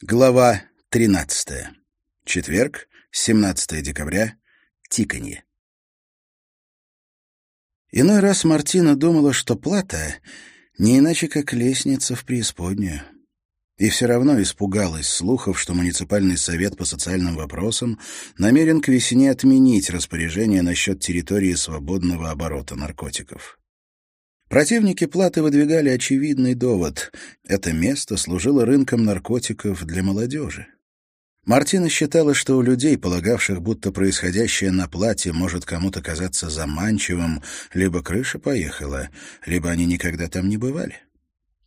Глава 13. Четверг, 17 декабря. Тиканье. Иной раз Мартина думала, что плата не иначе, как лестница в преисподнюю. И все равно испугалась слухов, что муниципальный совет по социальным вопросам намерен к весне отменить распоряжение насчет территории свободного оборота наркотиков. Противники платы выдвигали очевидный довод. Это место служило рынком наркотиков для молодежи. Мартина считала, что у людей, полагавших, будто происходящее на плате может кому-то казаться заманчивым, либо крыша поехала, либо они никогда там не бывали.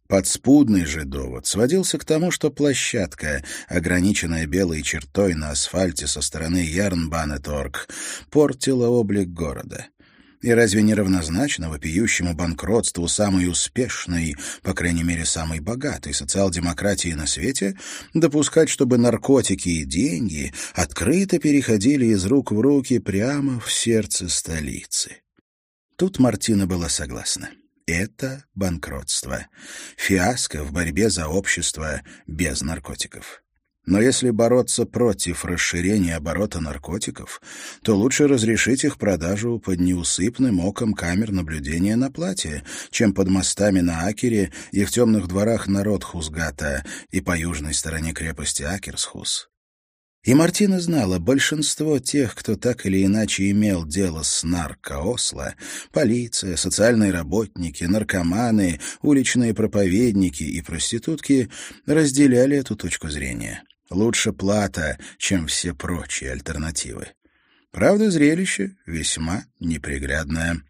Подспудный же довод сводился к тому, что площадка, ограниченная белой чертой на асфальте со стороны Ярнбанеторг, портила облик города — и разве не равнозначно вопиющему банкротству самой успешной, по крайней мере, самой богатой социал-демократии на свете допускать, чтобы наркотики и деньги открыто переходили из рук в руки прямо в сердце столицы? Тут Мартина была согласна. Это банкротство. Фиаско в борьбе за общество без наркотиков. Но если бороться против расширения оборота наркотиков, то лучше разрешить их продажу под неусыпным оком камер наблюдения на плате, чем под мостами на Акере и в темных дворах народ Хузгата и по южной стороне крепости Акерсхус. И Мартина знала, большинство тех, кто так или иначе имел дело с наркоосло, полиция, социальные работники, наркоманы, уличные проповедники и проститутки, разделяли эту точку зрения. Лучше плата, чем все прочие альтернативы. Правда, зрелище весьма неприглядное.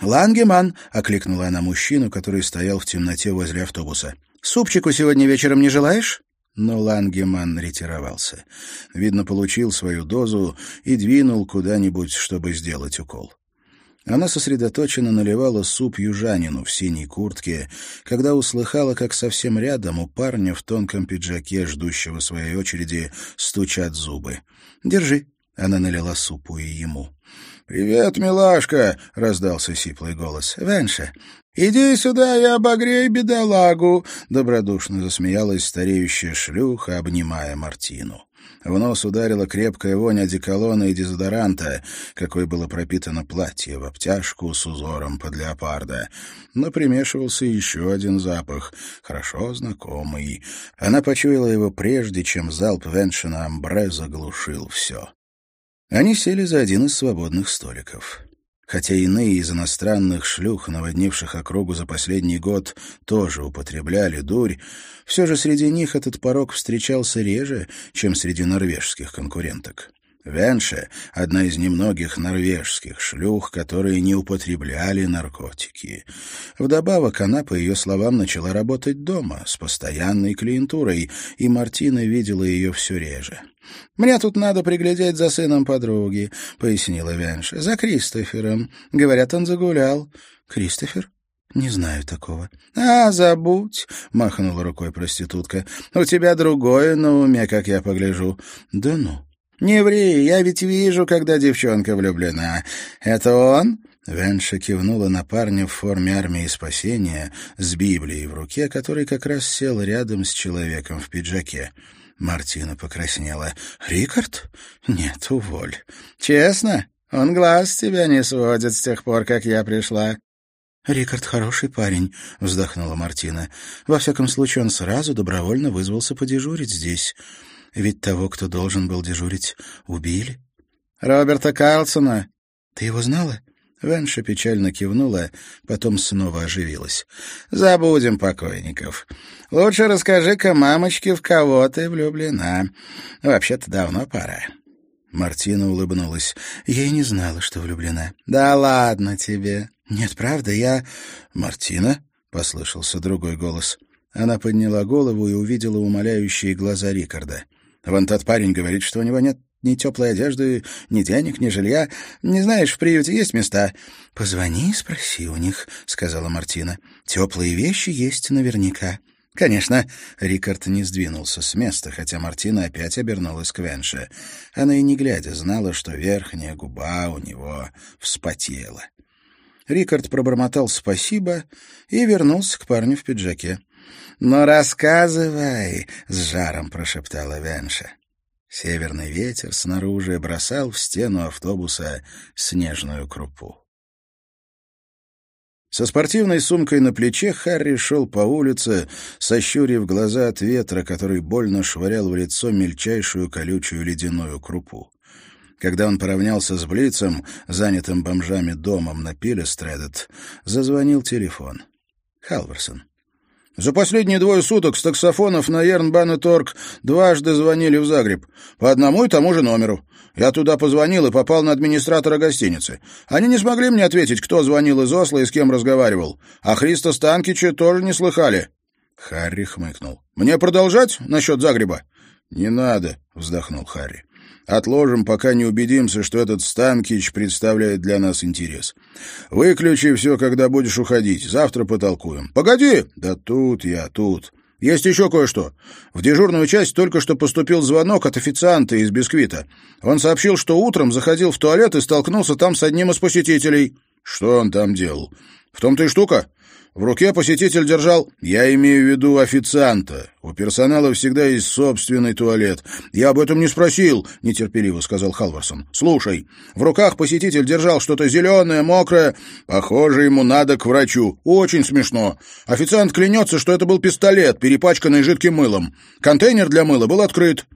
«Лангеман!» — окликнула она мужчину, который стоял в темноте возле автобуса. «Супчику сегодня вечером не желаешь?» Но Лангеман ретировался. Видно, получил свою дозу и двинул куда-нибудь, чтобы сделать укол. Она сосредоточенно наливала суп южанину в синей куртке, когда услыхала, как совсем рядом у парня в тонком пиджаке, ждущего своей очереди, стучат зубы. «Держи». Она налила супу и ему. «Привет, милашка!» — раздался сиплый голос. «Венша, иди сюда и обогрей бедолагу!» — добродушно засмеялась стареющая шлюха, обнимая Мартину. В нос ударила крепкая вонь одеколона и дезодоранта, какой было пропитано платье в обтяжку с узором под леопарда. Но примешивался еще один запах, хорошо знакомый. Она почуяла его прежде, чем залп Веншина Амбре заглушил все. Они сели за один из свободных столиков. Хотя иные из иностранных шлюх, наводнивших округу за последний год, тоже употребляли дурь, все же среди них этот порог встречался реже, чем среди норвежских конкуренток. Венше — одна из немногих норвежских шлюх, которые не употребляли наркотики. Вдобавок она, по ее словам, начала работать дома, с постоянной клиентурой, и Мартина видела ее все реже. «Мне тут надо приглядеть за сыном подруги», — пояснила Венше. «За Кристофером. Говорят, он загулял». «Кристофер?» «Не знаю такого». «А, забудь», — махнула рукой проститутка. «У тебя другое на уме, как я погляжу». «Да ну». «Не ври, я ведь вижу, когда девчонка влюблена. Это он?» Венша кивнула на парня в форме армии спасения с Библией в руке, который как раз сел рядом с человеком в пиджаке. Мартина покраснела. «Рикард? Нет, уволь». «Честно? Он глаз с тебя не сводит с тех пор, как я пришла». «Рикард хороший парень», — вздохнула Мартина. «Во всяком случае, он сразу добровольно вызвался подежурить здесь. Ведь того, кто должен был дежурить, убили». «Роберта Карлсона». «Ты его знала?» Венша печально кивнула, потом снова оживилась. «Забудем покойников. Лучше расскажи-ка мамочке, в кого ты влюблена. Вообще-то давно пора». Мартина улыбнулась. «Я и не знала, что влюблена». «Да ладно тебе». «Нет, правда, я...» «Мартина?» — послышался другой голос. Она подняла голову и увидела умоляющие глаза Рикарда. «Вон тот парень говорит, что у него нет ни теплой одежды, ни денег, ни жилья. Не знаешь, в приюте есть места?» «Позвони и спроси у них», — сказала Мартина. «Теплые вещи есть наверняка». «Конечно». Рикард не сдвинулся с места, хотя Мартина опять обернулась к Венше. Она и не глядя знала, что верхняя губа у него вспотела. Рикард пробормотал «спасибо» и вернулся к парню в пиджаке. «Ну, рассказывай!» — с жаром прошептала Венша. Северный ветер снаружи бросал в стену автобуса снежную крупу. Со спортивной сумкой на плече Харри шел по улице, сощурив глаза от ветра, который больно швырял в лицо мельчайшую колючую ледяную крупу. Когда он поравнялся с Блицем, занятым бомжами домом на Пилестредет, зазвонил телефон. Халверсон. За последние двое суток с таксофонов на Ернбан и Торг дважды звонили в Загреб. По одному и тому же номеру. Я туда позвонил и попал на администратора гостиницы. Они не смогли мне ответить, кто звонил из Осло и с кем разговаривал. А Христа Станкича тоже не слыхали. Харри хмыкнул. «Мне продолжать насчет Загреба?» «Не надо», — вздохнул Харри. Отложим, пока не убедимся, что этот Станкич представляет для нас интерес. Выключи все, когда будешь уходить. Завтра потолкуем. Погоди! Да тут я, тут. Есть еще кое-что. В дежурную часть только что поступил звонок от официанта из бисквита. Он сообщил, что утром заходил в туалет и столкнулся там с одним из посетителей. Что он там делал? В том-то и штука. В руке посетитель держал... Я имею в виду официанта. У персонала всегда есть собственный туалет. Я об этом не спросил, — нетерпеливо сказал Халварсон. Слушай, в руках посетитель держал что-то зеленое, мокрое. Похоже, ему надо к врачу. Очень смешно. Официант клянется, что это был пистолет, перепачканный жидким мылом. Контейнер для мыла был открыт.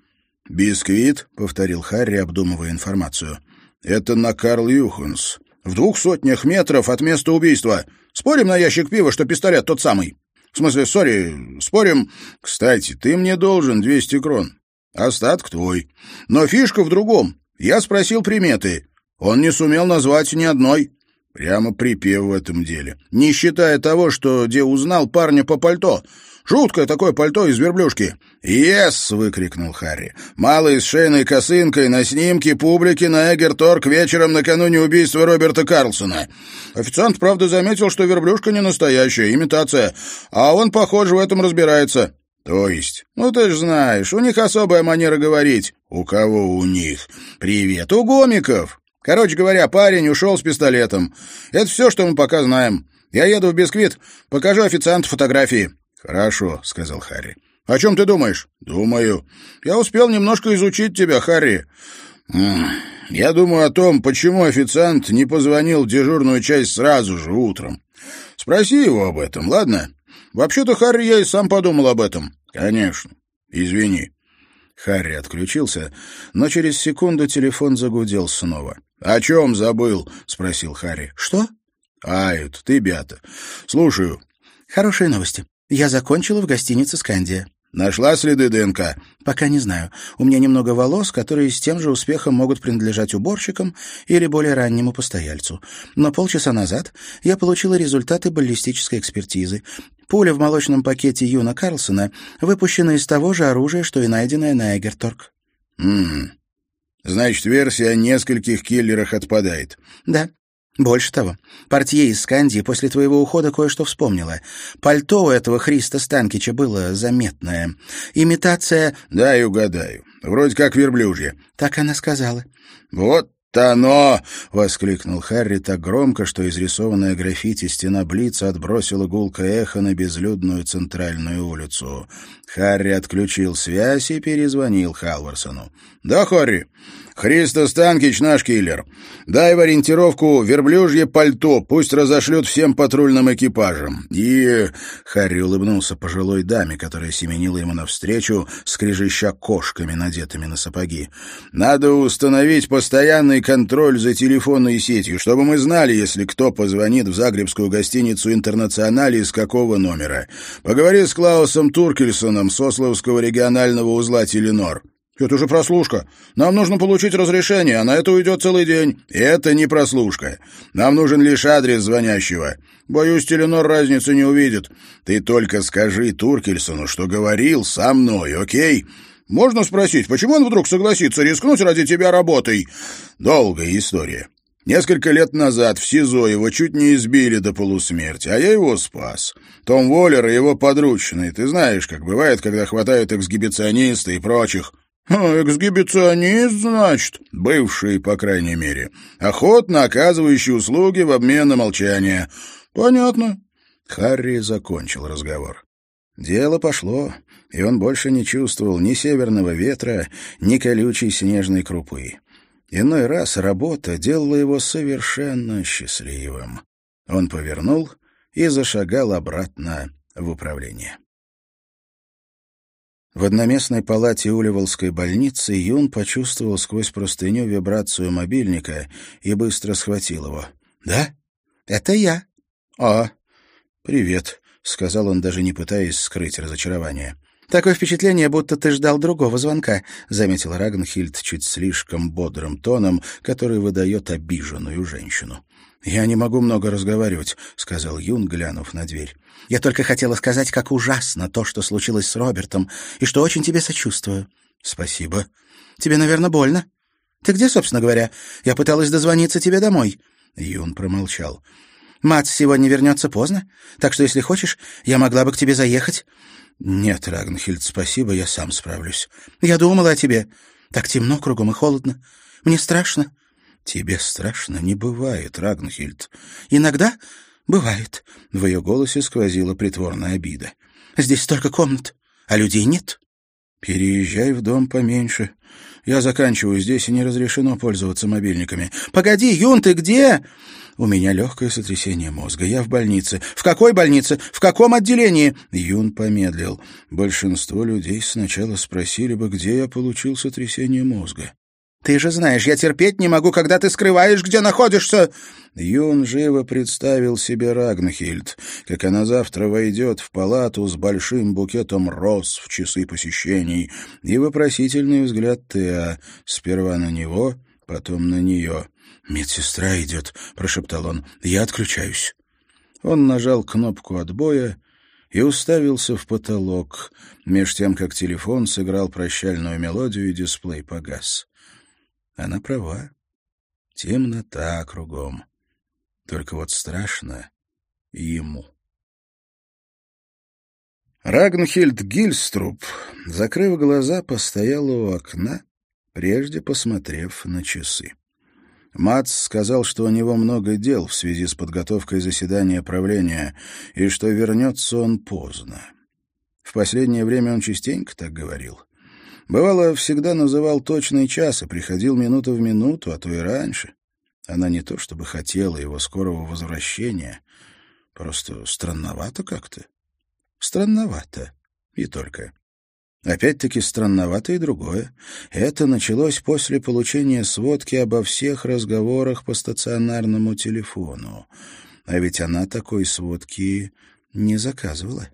«Бисквит», — повторил Харри, обдумывая информацию. «Это на Карл Юханс. В двух сотнях метров от места убийства. Спорим на ящик пива, что пистолет тот самый? В смысле, сори, спорим... Кстати, ты мне должен 200 крон. Остаток твой. Но фишка в другом. Я спросил приметы. Он не сумел назвать ни одной. Прямо припев в этом деле. Не считая того, что где узнал парня по пальто. Жуткое такое пальто из верблюшки. «Ес!» — выкрикнул Харри. «Малый с шейной косынкой на снимке публики на Эгерторг вечером накануне убийства Роберта Карлсона. Официант, правда, заметил, что верблюшка не настоящая, имитация, а он, похоже, в этом разбирается». «То есть? Ну, ты ж знаешь, у них особая манера говорить». «У кого у них?» «Привет, у гомиков!» Короче говоря, парень ушел с пистолетом. Это все, что мы пока знаем. Я еду в Бисквит, покажу официанту фотографии. «Хорошо», — сказал Харри. «О чем ты думаешь?» «Думаю. Я успел немножко изучить тебя, Харри. Я думаю о том, почему официант не позвонил в дежурную часть сразу же утром. Спроси его об этом, ладно? Вообще-то, Харри, я и сам подумал об этом. Конечно. Извини». Харри отключился, но через секунду телефон загудел снова. «О чем забыл?» — спросил Харри. «Что?» «Ают, ты, Бята. Слушаю». «Хорошие новости. Я закончила в гостинице «Скандия». Нашла следы ДНК? Пока не знаю. У меня немного волос, которые с тем же успехом могут принадлежать уборщикам или более раннему постояльцу. Но полчаса назад я получила результаты баллистической экспертизы. Пуля в молочном пакете Юна Карлсона выпущена из того же оружия, что и найденная на Эгерторг. «Ммм. Значит, версия о нескольких киллерах отпадает?» «Да. Больше того, портье из Скандии после твоего ухода кое-что вспомнила. Пальто у этого Христа Станкича было заметное. Имитация... — Дай угадаю. Вроде как верблюжье. — Так она сказала. — Вот «Оно!» — воскликнул Харри так громко, что изрисованная граффити стена Блица отбросила гулкое эхо на безлюдную центральную улицу. Харри отключил связь и перезвонил Халварсону. «Да, Харри, Христо Станкич наш киллер. Дай в ориентировку верблюжье пальто, пусть разошлют всем патрульным экипажам». И... Харри улыбнулся пожилой даме, которая семенила ему навстречу, скрежеща кошками, надетыми на сапоги. «Надо установить постоянный контроль за телефонной сетью, чтобы мы знали, если кто позвонит в загребскую гостиницу «Интернационале» из какого номера. Поговори с Клаусом Туркельсоном с Ословского регионального узла «Теленор». «Это же прослушка. Нам нужно получить разрешение, а на это уйдет целый день». «Это не прослушка. Нам нужен лишь адрес звонящего. Боюсь, Теленор разницы не увидит. Ты только скажи Туркельсону, что говорил со мной, окей?» «Можно спросить, почему он вдруг согласится рискнуть ради тебя работой?» «Долгая история. Несколько лет назад в СИЗО его чуть не избили до полусмерти, а я его спас. Том Воллер и его подручные. Ты знаешь, как бывает, когда хватают эксгибициониста и прочих. А, «Эксгибиционист, значит?» «Бывший, по крайней мере. Охотно оказывающий услуги в обмен на молчание». «Понятно». Харри закончил разговор. Дело пошло, и он больше не чувствовал ни северного ветра, ни колючей снежной крупы. Иной раз работа делала его совершенно счастливым. Он повернул и зашагал обратно в управление. В одноместной палате Уливолской больницы Юн почувствовал сквозь простыню вибрацию мобильника и быстро схватил его. «Да? Это я». «А, привет», — сказал он, даже не пытаясь скрыть разочарование. «Такое впечатление, будто ты ждал другого звонка», — заметил Рагнхильд чуть слишком бодрым тоном, который выдает обиженную женщину. «Я не могу много разговаривать», — сказал Юн, глянув на дверь. «Я только хотела сказать, как ужасно то, что случилось с Робертом, и что очень тебе сочувствую». «Спасибо». «Тебе, наверное, больно?» «Ты где, собственно говоря? Я пыталась дозвониться тебе домой». Юн промолчал. «Мат сегодня вернется поздно, так что, если хочешь, я могла бы к тебе заехать. «Нет, Рагнхильд, спасибо, я сам справлюсь». «Я думала о тебе. Так темно кругом и холодно. Мне страшно». «Тебе страшно не бывает, Рагнхильд». «Иногда бывает». В ее голосе сквозила притворная обида. «Здесь столько комнат, а людей нет». «Переезжай в дом поменьше. Я заканчиваю здесь, и не разрешено пользоваться мобильниками». «Погоди, Юн, ты где?» У меня легкое сотрясение мозга. Я в больнице. В какой больнице? В каком отделении? Юн помедлил. Большинство людей сначала спросили бы, где я получил сотрясение мозга. «Ты же знаешь, я терпеть не могу, когда ты скрываешь, где находишься!» Юн живо представил себе Рагнхильд, как она завтра войдет в палату с большим букетом роз в часы посещений, и вопросительный взгляд Теа сперва на него, потом на нее. «Медсестра идет», — прошептал он. «Я отключаюсь». Он нажал кнопку отбоя и уставился в потолок, меж тем, как телефон сыграл прощальную мелодию и дисплей погас. Она права. Темнота кругом. Только вот страшно ему. Рагнхильд Гильструб, закрыв глаза, постояла у окна, прежде посмотрев на часы. Мац сказал, что у него много дел в связи с подготовкой заседания правления и что вернется он поздно. В последнее время он частенько так говорил. Бывало, всегда называл точный час и приходил минуту в минуту, а то и раньше. Она не то чтобы хотела его скорого возвращения, просто странновато как-то. Странновато. И только. Опять-таки странновато и другое. Это началось после получения сводки обо всех разговорах по стационарному телефону. А ведь она такой сводки не заказывала.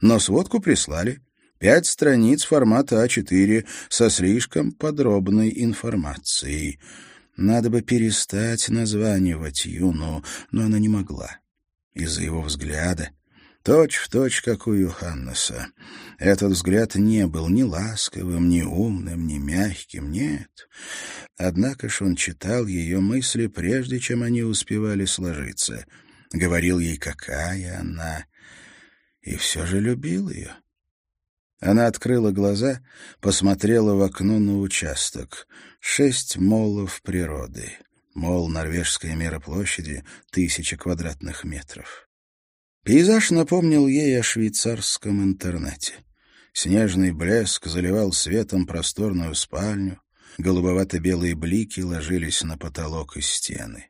Но сводку прислали. Пять страниц формата А4 со слишком подробной информацией. Надо бы перестать названивать Юну, но она не могла. Из-за его взгляда, Точь в точь, как у Йоханнеса. Этот взгляд не был ни ласковым, ни умным, ни мягким, нет. Однако ж он читал ее мысли, прежде чем они успевали сложиться. Говорил ей, какая она, и все же любил ее. Она открыла глаза, посмотрела в окно на участок. Шесть молов природы. Мол норвежской мероплощади — тысяча квадратных метров. Пейзаж напомнил ей о швейцарском интернете. Снежный блеск заливал светом просторную спальню, голубовато-белые блики ложились на потолок и стены.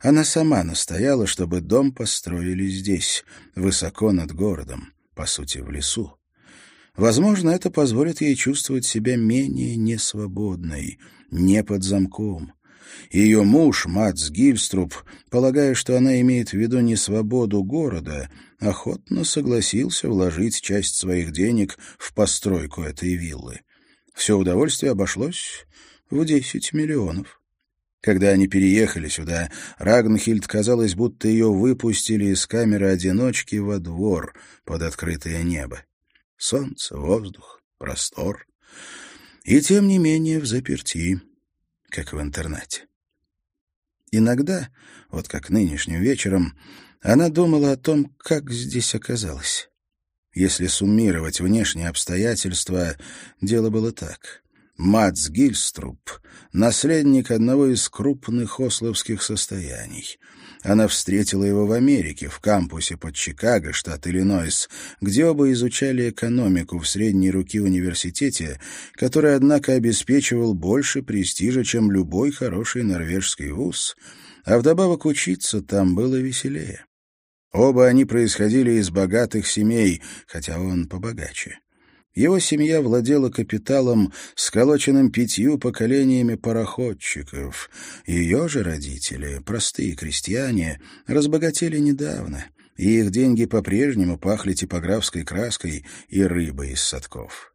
Она сама настояла, чтобы дом построили здесь, высоко над городом, по сути, в лесу. Возможно, это позволит ей чувствовать себя менее несвободной, не под замком, ее муж, Мац Гильструб, полагая, что она имеет в виду не свободу города, охотно согласился вложить часть своих денег в постройку этой виллы. Все удовольствие обошлось в десять миллионов. Когда они переехали сюда, Рагнхильд казалось, будто ее выпустили из камеры одиночки во двор под открытое небо. Солнце, воздух, простор. И тем не менее в заперти как в интернате. Иногда, вот как нынешним вечером, она думала о том, как здесь оказалась. Если суммировать внешние обстоятельства, дело было так. Мац Гильструб, наследник одного из крупных ословских состояний. Она встретила его в Америке, в кампусе под Чикаго, штат Иллинойс, где оба изучали экономику в средней руки университете, который, однако, обеспечивал больше престижа, чем любой хороший норвежский вуз, а вдобавок учиться там было веселее. Оба они происходили из богатых семей, хотя он побогаче. Его семья владела капиталом, сколоченным пятью поколениями пароходчиков. Ее же родители, простые крестьяне, разбогатели недавно, и их деньги по-прежнему пахли типографской краской и рыбой из садков.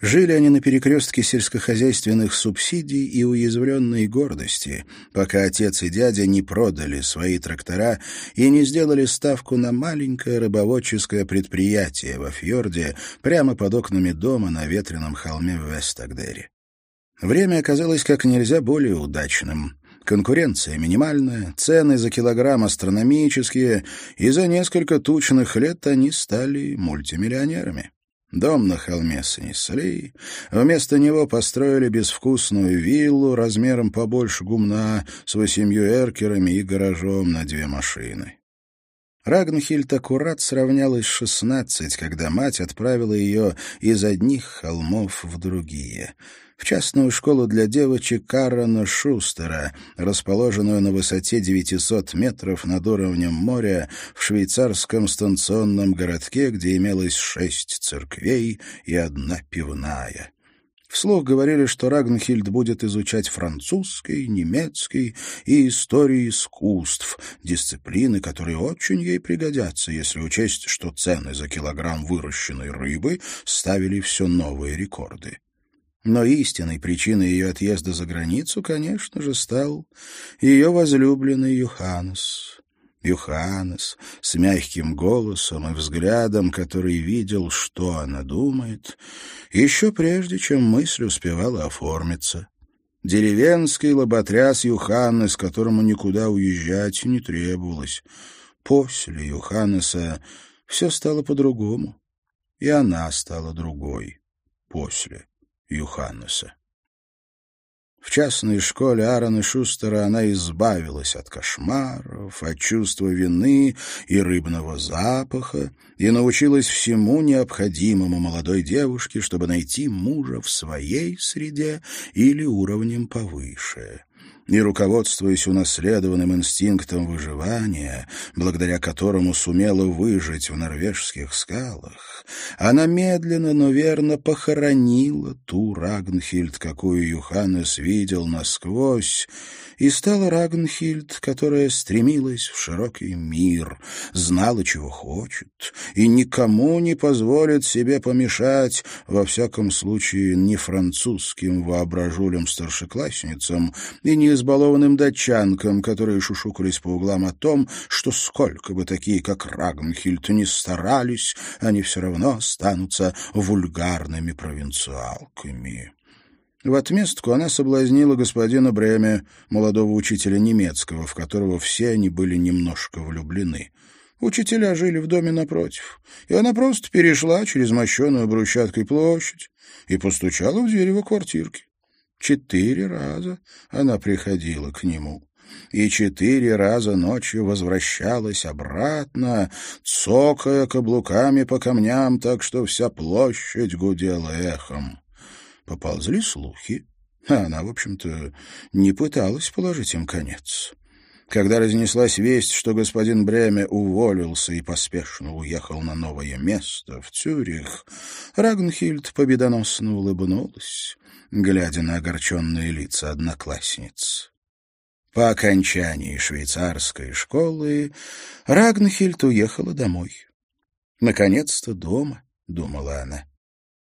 Жили они на перекрестке сельскохозяйственных субсидий и уязвленной гордости, пока отец и дядя не продали свои трактора и не сделали ставку на маленькое рыбоводческое предприятие во фьорде прямо под окнами дома на ветреном холме в Вестагдере. Время оказалось как нельзя более удачным. Конкуренция минимальная, цены за килограмм астрономические, и за несколько тучных лет они стали мультимиллионерами. Дом на холме снесли, вместо него построили безвкусную виллу размером побольше гумна с восемью эркерами и гаражом на две машины. Рагнхильд аккурат сравнялась шестнадцать, когда мать отправила ее из одних холмов в другие — в частную школу для девочек Каррона Шустера, расположенную на высоте 900 метров над уровнем моря в швейцарском станционном городке, где имелось шесть церквей и одна пивная. Вслух говорили, что Рагнхильд будет изучать французский, немецкий и историю искусств, дисциплины, которые очень ей пригодятся, если учесть, что цены за килограмм выращенной рыбы ставили все новые рекорды. Но истинной причиной ее отъезда за границу, конечно же, стал ее возлюбленный Юханес. Юханес с мягким голосом и взглядом, который видел, что она думает, еще прежде, чем мысль успевала оформиться. Деревенский лоботряс Юханес, которому никуда уезжать не требовалось. После Юханеса все стало по-другому, и она стала другой после. Юханнеса. В частной школе Аарона Шустера она избавилась от кошмаров, от чувства вины и рыбного запаха и научилась всему необходимому молодой девушке, чтобы найти мужа в своей среде или уровнем повыше и, руководствуясь унаследованным инстинктом выживания, благодаря которому сумела выжить в норвежских скалах, она медленно, но верно похоронила ту Рагнхильд, какую Юханнес видел насквозь, и стала Рагнхильд, которая стремилась в широкий мир, знала, чего хочет, и никому не позволит себе помешать, во всяком случае, не французским воображулям-старшеклассницам и не избалованным датчанкам, которые шушукались по углам о том, что сколько бы такие, как Рагнхильд, не старались, они все равно останутся вульгарными провинциалками. В отместку она соблазнила господина Бреме, молодого учителя немецкого, в которого все они были немножко влюблены. Учителя жили в доме напротив, и она просто перешла через мощеную брусчаткой площадь и постучала в дверь его квартирки. Четыре раза она приходила к нему и четыре раза ночью возвращалась обратно, цокая каблуками по камням, так что вся площадь гудела эхом. Поползли слухи, а она, в общем-то, не пыталась положить им конец. Когда разнеслась весть, что господин Бреме уволился и поспешно уехал на новое место, в Цюрих, Рагнхильд победоносно улыбнулась, глядя на огорченные лица одноклассниц. По окончании швейцарской школы Рагнхильд уехала домой. «Наконец-то дома», — думала она.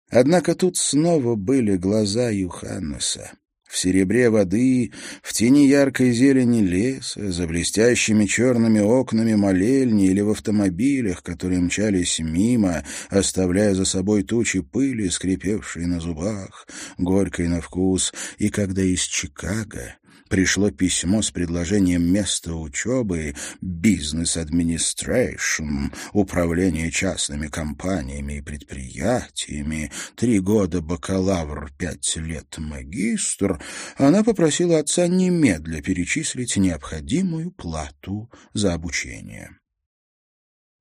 Однако тут снова были глаза Юханнеса. В серебре воды, в тени яркой зелени леса, за блестящими черными окнами молельни или в автомобилях, которые мчались мимо, оставляя за собой тучи пыли, скрипевшие на зубах, горькой на вкус, и когда из Чикаго пришло письмо с предложением места учебы «Бизнес Администрейшн», управление частными компаниями и предприятиями, три года бакалавр, пять лет магистр, она попросила отца немедля перечислить необходимую плату за обучение.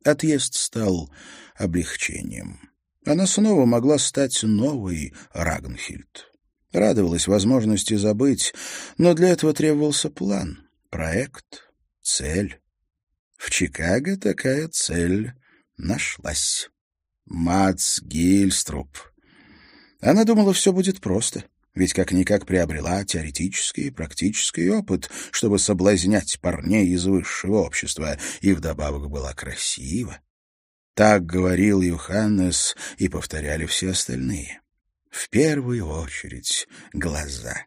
Отъезд стал облегчением. Она снова могла стать новой Рагнхильд. Радовалась возможности забыть, но для этого требовался план, проект, цель. В Чикаго такая цель нашлась. Мац Гильструп. Она думала, все будет просто, ведь как-никак приобрела теоретический и практический опыт, чтобы соблазнять парней из высшего общества, и вдобавок была красива. Так говорил Юханнес, и повторяли все остальные. В первую очередь глаза.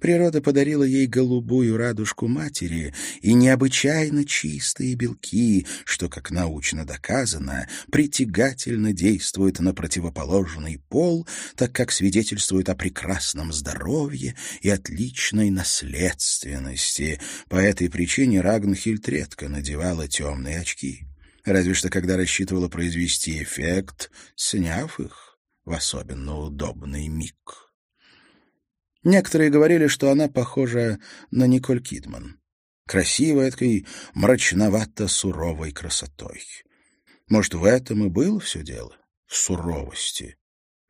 Природа подарила ей голубую радужку матери и необычайно чистые белки, что, как научно доказано, притягательно действует на противоположный пол, так как свидетельствует о прекрасном здоровье и отличной наследственности. По этой причине Рагнхильд редко надевала темные очки. Разве что когда рассчитывала произвести эффект, сняв их в особенно удобный миг. Некоторые говорили, что она похожа на Николь Кидман. Красивой, этой мрачновато-суровой красотой. Может, в этом и было все дело? В суровости.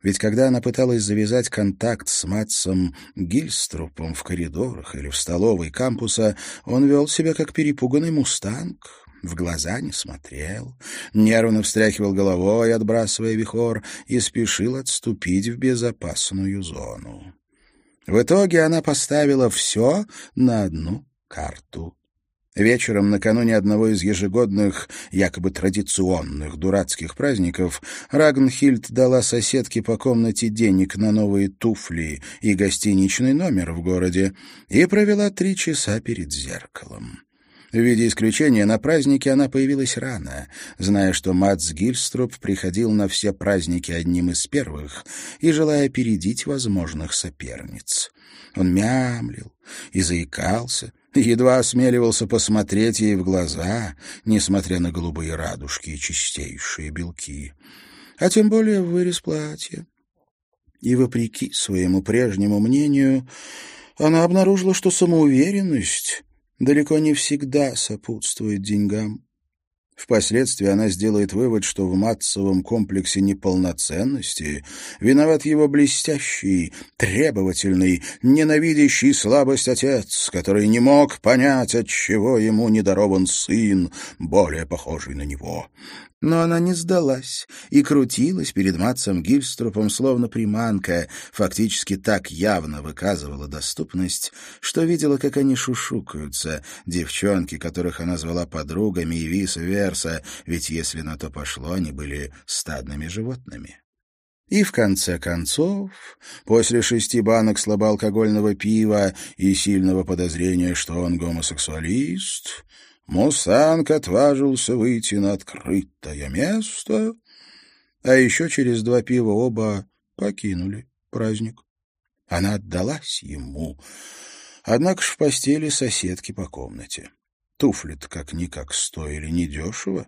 Ведь когда она пыталась завязать контакт с Матсом Гильструпом в коридорах или в столовой кампуса, он вел себя как перепуганный мустанг, в глаза не смотрел, нервно встряхивал головой, отбрасывая вихор, и спешил отступить в безопасную зону. В итоге она поставила все на одну карту. Вечером, накануне одного из ежегодных, якобы традиционных дурацких праздников, Рагнхильд дала соседке по комнате денег на новые туфли и гостиничный номер в городе и провела три часа перед зеркалом. В виде исключения на празднике она появилась рано, зная, что Мац Гильструп приходил на все праздники одним из первых и желая опередить возможных соперниц. Он мямлил и заикался, едва осмеливался посмотреть ей в глаза, несмотря на голубые радужки и чистейшие белки, а тем более в вырез платья. И, вопреки своему прежнему мнению, она обнаружила, что самоуверенность далеко не всегда сопутствует деньгам. Впоследствии она сделает вывод, что в матцевом комплексе неполноценности виноват его блестящий, требовательный, ненавидящий слабость отец, который не мог понять, от чего ему недорован сын, более похожий на него. Но она не сдалась и крутилась перед Матсом Гильструпом словно приманка, фактически так явно выказывала доступность, что видела, как они шушукаются, девчонки, которых она звала подругами и виса-верса, ведь если на то пошло, они были стадными животными. И в конце концов, после шести банок слабоалкогольного пива и сильного подозрения, что он гомосексуалист, Мусанг отважился выйти на открытое место, а еще через два пива оба покинули праздник. Она отдалась ему, однако ж в постели соседки по комнате. Туфли-то как-никак стоили недешево.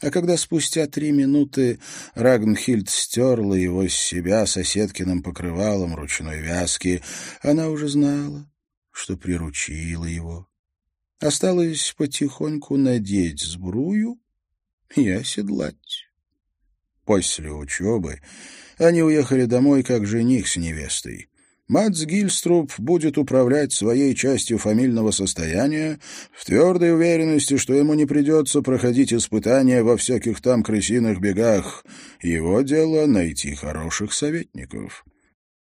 А когда спустя три минуты Рагнхильд стерла его с себя соседкиным покрывалом ручной вязки, она уже знала, что приручила его Осталось потихоньку надеть сбрую и оседлать. После учебы они уехали домой как жених с невестой. Мац Гильструп будет управлять своей частью фамильного состояния в твердой уверенности, что ему не придется проходить испытания во всяких там крысиных бегах. Его дело — найти хороших советников.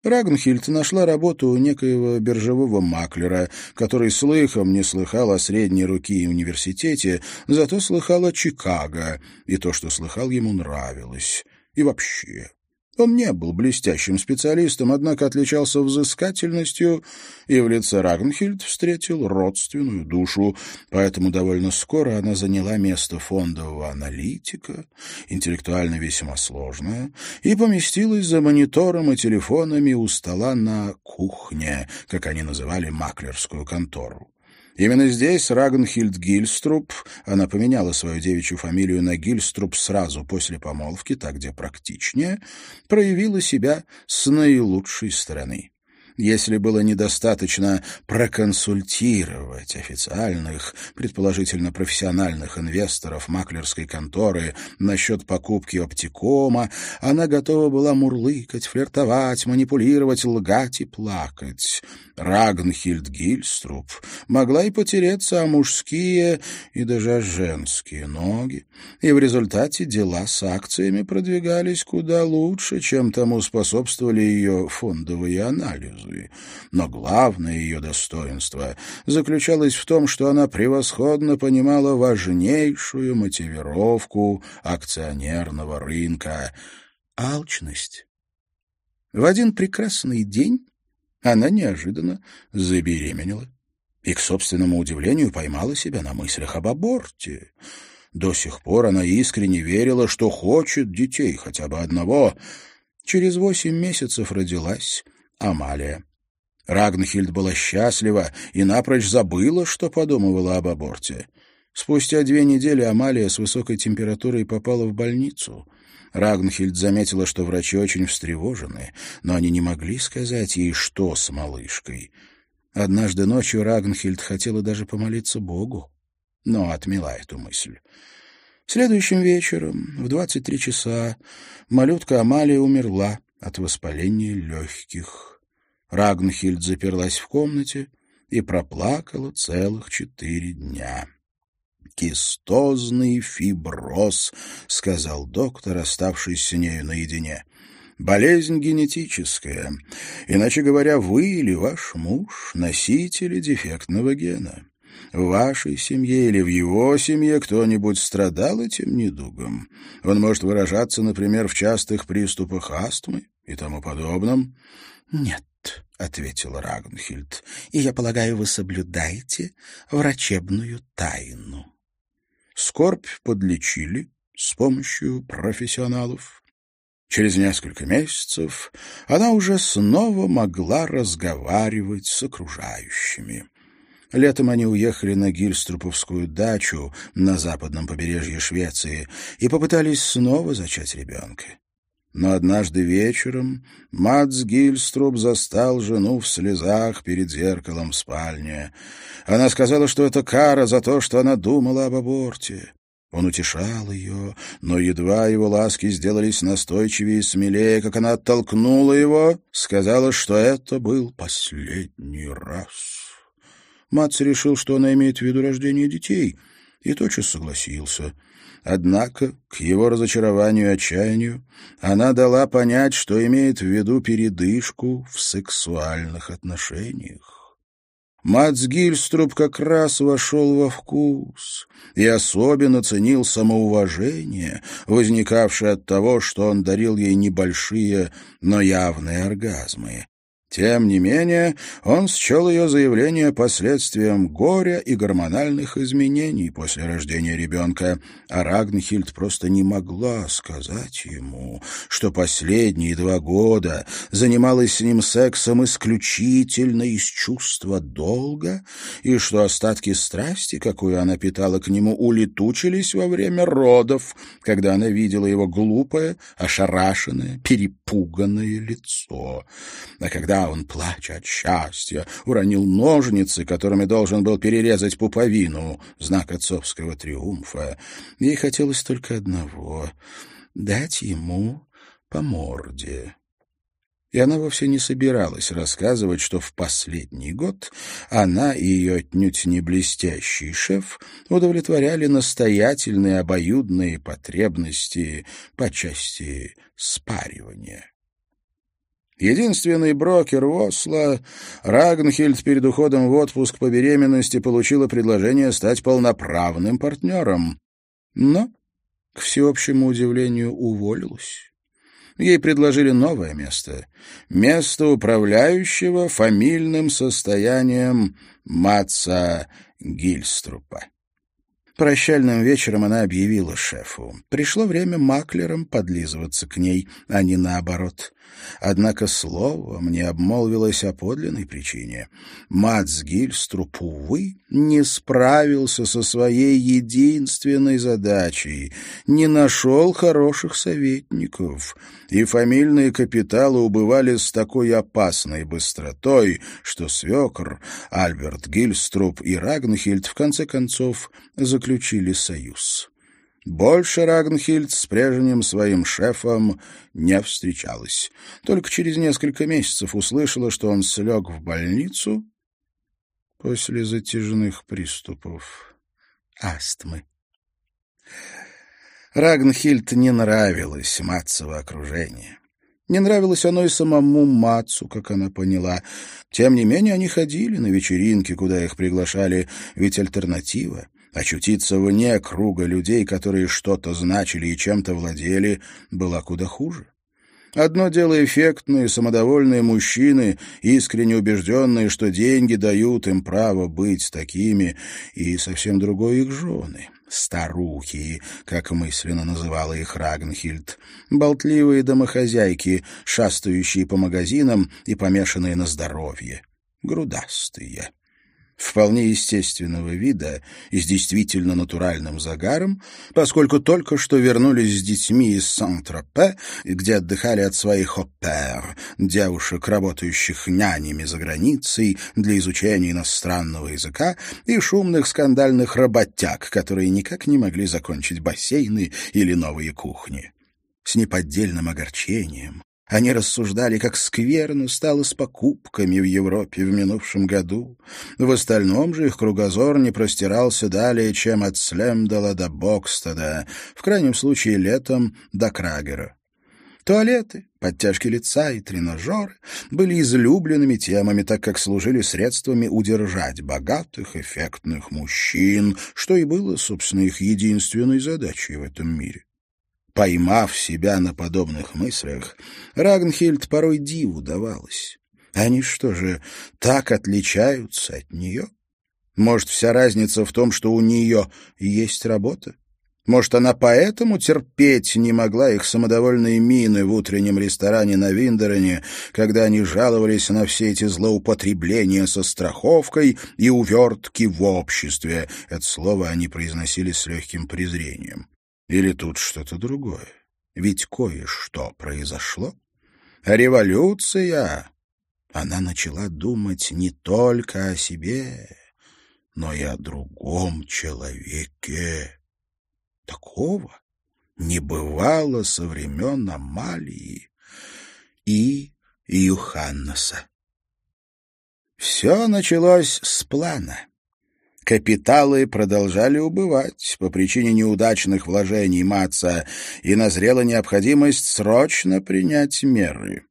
Рагнхильд нашла работу у некоего биржевого маклера, который слыхом не слыхал о средней руки и университете, зато слыхал о Чикаго, и то, что слыхал, ему нравилось. И вообще, Он не был блестящим специалистом, однако отличался взыскательностью и в лице Рагнхильд встретил родственную душу, поэтому довольно скоро она заняла место фондового аналитика, интеллектуально весьма сложная, и поместилась за монитором и телефонами у стола на кухне, как они называли маклерскую контору. Именно здесь Рагнхильд Гильструб, она поменяла свою девичью фамилию на Гильструб сразу после помолвки, так где практичнее, проявила себя с наилучшей стороны. Если было недостаточно проконсультировать официальных, предположительно профессиональных инвесторов маклерской конторы насчет покупки оптикома, она готова была мурлыкать, флиртовать, манипулировать, лгать и плакать. Рагнхильд Гильструб могла и потереться о мужские и даже о женские ноги, и в результате дела с акциями продвигались куда лучше, чем тому способствовали ее фондовые анализы французы. Но главное ее достоинство заключалось в том, что она превосходно понимала важнейшую мотивировку акционерного рынка — алчность. В один прекрасный день она неожиданно забеременела и, к собственному удивлению, поймала себя на мыслях об аборте. До сих пор она искренне верила, что хочет детей, хотя бы одного. Через восемь месяцев родилась Амалия. Рагнхильд была счастлива и напрочь забыла, что подумывала об аборте. Спустя две недели Амалия с высокой температурой попала в больницу. Рагнхильд заметила, что врачи очень встревожены, но они не могли сказать ей, что с малышкой. Однажды ночью Рагнхильд хотела даже помолиться Богу, но отмела эту мысль. Следующим вечером, в двадцать три часа, малютка Амалия умерла от воспаления легких. Рагнхильд заперлась в комнате и проплакала целых четыре дня. «Кистозный фиброз», — сказал доктор, оставшийся с нею наедине. «Болезнь генетическая. Иначе говоря, вы или ваш муж — носители дефектного гена. В вашей семье или в его семье кто-нибудь страдал этим недугом? Он может выражаться, например, в частых приступах астмы и тому подобном? — Нет, — ответила Рагнхильд, — и, я полагаю, вы соблюдаете врачебную тайну. Скорбь подлечили с помощью профессионалов. Через несколько месяцев она уже снова могла разговаривать с окружающими. Летом они уехали на Гильструповскую дачу на западном побережье Швеции и попытались снова зачать ребенка. Но однажды вечером Мац Гильструб застал жену в слезах перед зеркалом в спальне. Она сказала, что это кара за то, что она думала об аборте. Он утешал ее, но едва его ласки сделались настойчивее и смелее, как она оттолкнула его, сказала, что это был последний раз. Мац решил, что она имеет в виду рождение детей, и тотчас согласился. Однако, к его разочарованию и отчаянию, она дала понять, что имеет в виду передышку в сексуальных отношениях. Мац Гильструб как раз вошел во вкус и особенно ценил самоуважение, возникавшее от того, что он дарил ей небольшие, но явные оргазмы. Тем не менее, он счел ее заявление последствием горя и гормональных изменений после рождения ребенка, а Рагнхильд просто не могла сказать ему, что последние два года занималась с ним сексом исключительно из чувства долга, и что остатки страсти, какую она питала к нему, улетучились во время родов, когда она видела его глупое, ошарашенное, перепуганное лицо. А когда он, плача от счастья, уронил ножницы, которыми должен был перерезать пуповину, знак отцовского триумфа. Ей хотелось только одного — дать ему по морде. И она вовсе не собиралась рассказывать, что в последний год она и ее отнюдь не блестящий шеф удовлетворяли настоятельные обоюдные потребности по части спаривания. Единственный брокер в Осло, Рагнхильд перед уходом в отпуск по беременности получила предложение стать полноправным партнером. Но, к всеобщему удивлению, уволилась. Ей предложили новое место. Место управляющего фамильным состоянием Матца Гильструпа. Прощальным вечером она объявила шефу. Пришло время маклерам подлизываться к ней, а не наоборот. Однако словом не обмолвилась о подлинной причине. Мац Гильструп, увы, не справился со своей единственной задачей, не нашел хороших советников, и фамильные капиталы убывали с такой опасной быстротой, что свекр Альберт Гильструп и Рагнхильд в конце концов заключили союз. Больше Рагнхильд с прежним своим шефом не встречалась. Только через несколько месяцев услышала, что он слег в больницу после затяжных приступов астмы. Рагнхильд не нравилось Матцево окружение. Не нравилось оно и самому Мацу, как она поняла. Тем не менее, они ходили на вечеринки, куда их приглашали, ведь альтернатива Очутиться вне круга людей, которые что-то значили и чем-то владели, была куда хуже. Одно дело эффектные, самодовольные мужчины, искренне убежденные, что деньги дают им право быть такими, и совсем другое их жены. Старухи, как мысленно называла их Рагнхильд, болтливые домохозяйки, шастающие по магазинам и помешанные на здоровье, грудастые вполне естественного вида и с действительно натуральным загаром, поскольку только что вернулись с детьми из Сан-Тропе, где отдыхали от своих опер, девушек, работающих нянями за границей для изучения иностранного языка, и шумных скандальных работяг, которые никак не могли закончить бассейны или новые кухни. С неподдельным огорчением они рассуждали, как скверно стало с покупками в Европе в минувшем году. В остальном же их кругозор не простирался далее, чем от Слемдала до Бокстада, в крайнем случае летом до Крагера. Туалеты, подтяжки лица и тренажеры были излюбленными темами, так как служили средствами удержать богатых, эффектных мужчин, что и было, собственно, их единственной задачей в этом мире. Поймав себя на подобных мыслях, Рагнхильд порой диву давалась. Они что же, так отличаются от нее? Может, вся разница в том, что у нее есть работа? Может, она поэтому терпеть не могла их самодовольные мины в утреннем ресторане на Виндерене, когда они жаловались на все эти злоупотребления со страховкой и увертки в обществе. Это слово они произносили с легким презрением. Или тут что-то другое? Ведь кое-что произошло. Революция! Она начала думать не только о себе, но и о другом человеке. Такого не бывало со времен Амалии и Юханнаса. Все началось с плана. Капиталы продолжали убывать по причине неудачных вложений Матца, и назрела необходимость срочно принять меры.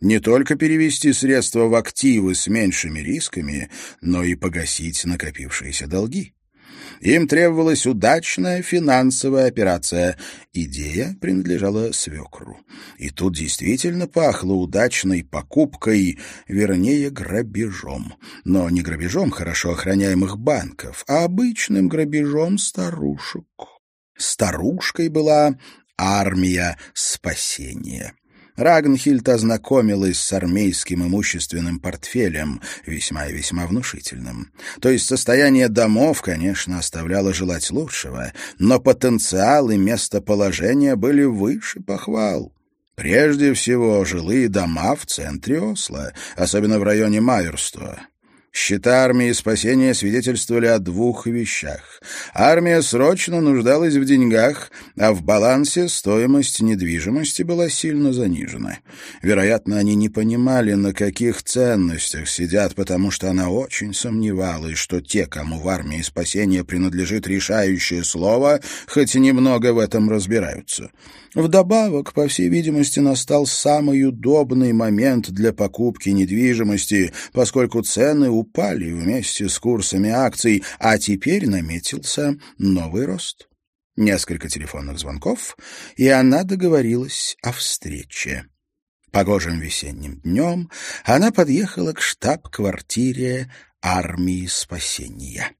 Не только перевести средства в активы с меньшими рисками, но и погасить накопившиеся долги. Им требовалась удачная финансовая операция. Идея принадлежала свекру. И тут действительно пахло удачной покупкой, вернее, грабежом. Но не грабежом хорошо охраняемых банков, а обычным грабежом старушек. Старушкой была армия спасения. Рагнхильд ознакомилась с армейским имущественным портфелем, весьма и весьма внушительным. То есть состояние домов, конечно, оставляло желать лучшего, но потенциал и местоположение были выше похвал. Прежде всего, жилые дома в центре Осло, особенно в районе Майерства. Счета армии спасения свидетельствовали о двух вещах. Армия срочно нуждалась в деньгах, а в балансе стоимость недвижимости была сильно занижена. Вероятно, они не понимали, на каких ценностях сидят, потому что она очень сомневалась, что те, кому в армии спасения принадлежит решающее слово, хоть немного в этом разбираются. Вдобавок, по всей видимости, настал самый удобный момент для покупки недвижимости, поскольку цены упали вместе с курсами акций, а теперь наметился новый рост. Несколько телефонных звонков, и она договорилась о встрече. Погожим весенним днем она подъехала к штаб-квартире армии спасения.